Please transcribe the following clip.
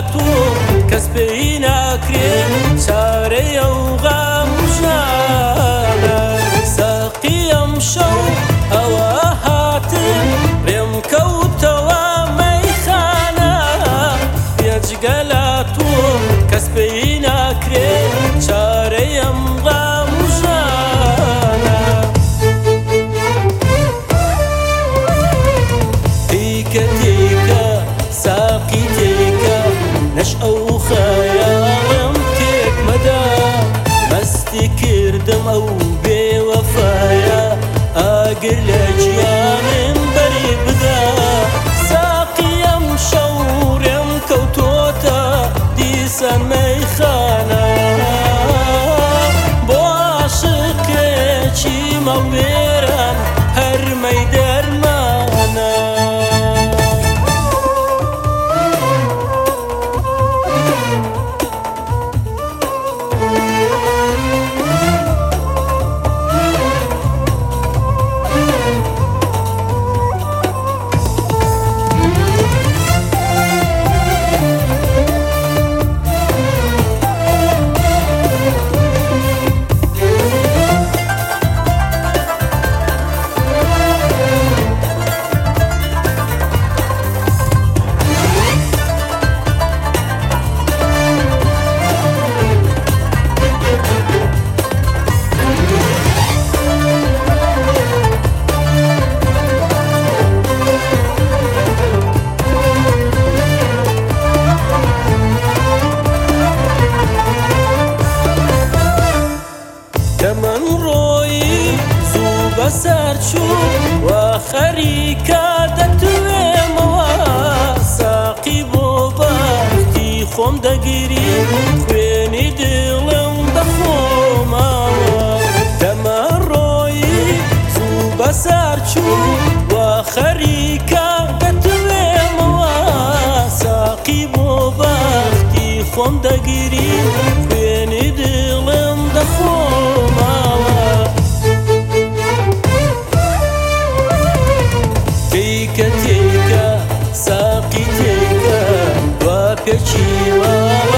جەلات و کەس پێی ناکرێن چارەیە و غامژانە سەقیم شەو ئەوە هاتن ڕێم کەوتەوە مەیخانە پێجگەلات و کەس پێی کردم ئەو بێوەفایە ئاگر لە گیانم بەری بدا ساقیم شەورێم کەوتۆتە دیسان مەیخانە بۆ عاشقێکی بەسەر چوو و خەریکە دەتوێمەوە ساقی بۆ بەختی خۆم دەگیری خوێنی دڵم دەخۆمەوە. دەمەن ڕۆیی زوو بەسەر چوو و خەریکە دەتوێمەوە ساقی بۆ بەختی خۆم دەگیری que eu te amo.